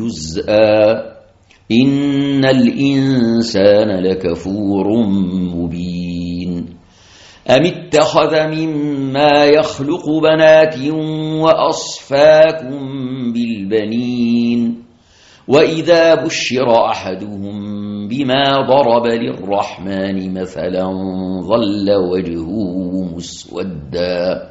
جزءا إن الإنسان لكفور مبين أم اتخذ مما يخلق بنات وأصفاكم بالبنين وإذا بشر أحدهم بما ضرب للرحمن مثلا ظل وجهه مسودا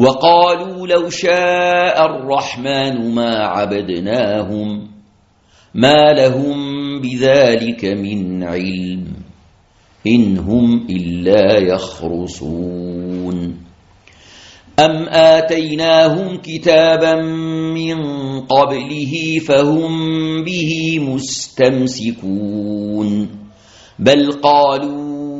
وقالوا لو شاء الرحمن ما عبدناهم ما لهم بذلك من علم إن هم إلا يخرصون. أم آتيناهم كتابا من قبله فهم به مستمسكون. بل قالوا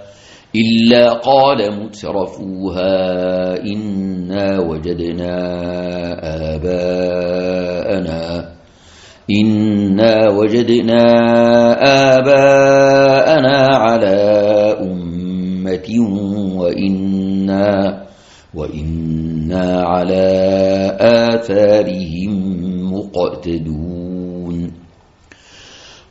إلا قال مترفوها إنا وجدنا آباءنا إنا وجدنا آباءنا على أمة وإنا وإنا على آثارهم مقتدون.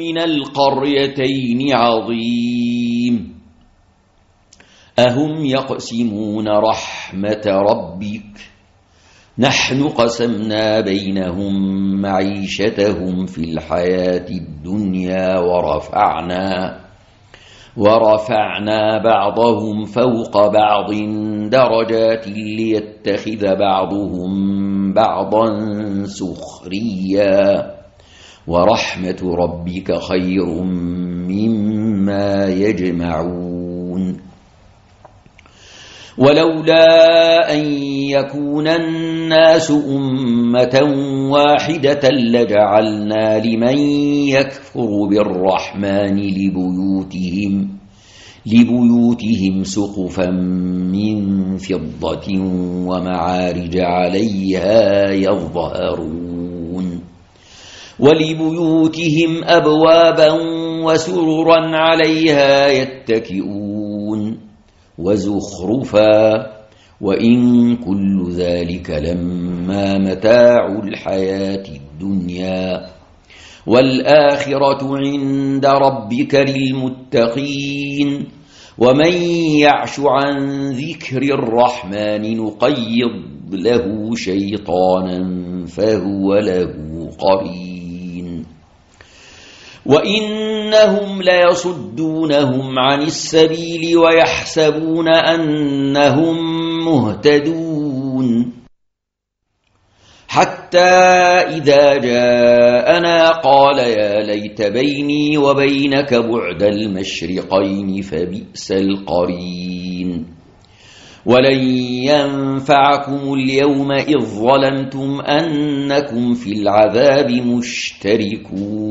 من القريتين عظيم. أهم يقسمون رحمة ربك. نحن قسمنا بينهم معيشتهم في الحياة الدنيا ورفعنا ورفعنا بعضهم فوق بعض درجات ليتخذ بعضهم بعضا سخريا. ورحمة ربك خير مما يجمعون. ولولا أن يكون الناس أمة واحدة لجعلنا لمن يكفر بالرحمن لبيوتهم لبيوتهم سقفا من فضة ومعارج عليها يظهرون. ولبيوتهم أبوابا وسررا عليها يتكئون وزخرفا وإن كل ذلك لما متاع الحياة الدنيا والآخرة عند ربك للمتقين ومن يعش عن ذكر الرحمن نقيض له شيطانا فهو له قرين وإنهم ليصدونهم عن السبيل ويحسبون أنهم مهتدون حتى إذا جاءنا قال يا ليت بيني وبينك بعد المشرقين فبئس القرين ولن ينفعكم اليوم إذ ظلمتم أنكم في العذاب مشتركون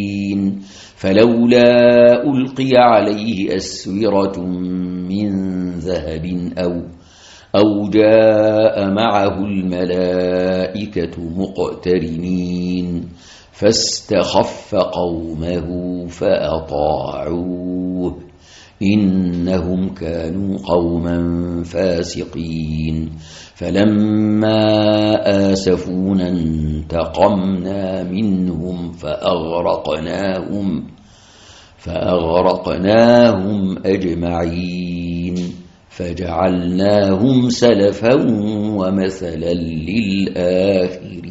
فلولا ألقي عليه أسورة من ذهب أو أو جاء معه الملائكة مقترنين فاستخف قومه فأطاعوه. إنهم كانوا قوما فاسقين. فلما آسفونا انتقمنا منهم فأغرقناهم فأغرقناهم أجمعين. فجعلناهم سلفا ومثلا للآخرين.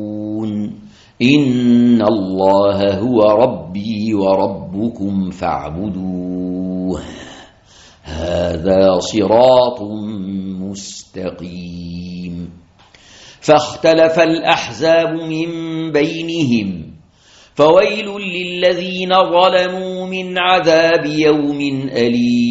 إن الله هو ربي وربكم فاعبدوه. هذا صراط مستقيم. فاختلف الأحزاب من بينهم. فويل للذين ظلموا من عذاب يوم أليم.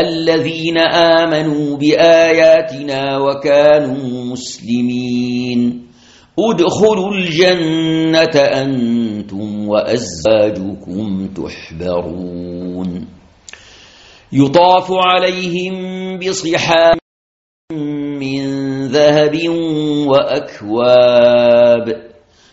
الذين آمنوا بآياتنا وكانوا مسلمين. ادخلوا الجنة أنتم وأزواجكم تحبرون. يطاف عليهم بصحام من ذهب وأكواب.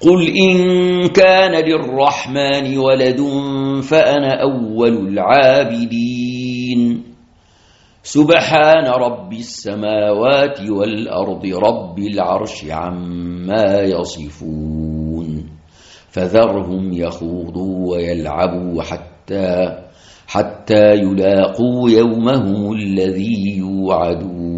قل إن كان للرحمن ولد فأنا أول العابدين سبحان رب السماوات والأرض رب العرش عما يصفون فذرهم يخوضوا ويلعبوا حتى حتى يلاقوا يومهم الذي يوعدون